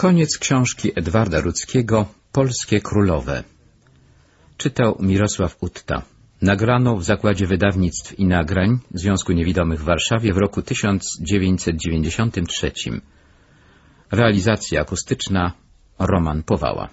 Koniec książki Edwarda Rudzkiego Polskie Królowe. Czytał Mirosław Utta. Nagrano w Zakładzie Wydawnictw i Nagrań Związku Niewidomych w Warszawie w roku 1993. Realizacja akustyczna Roman Powała.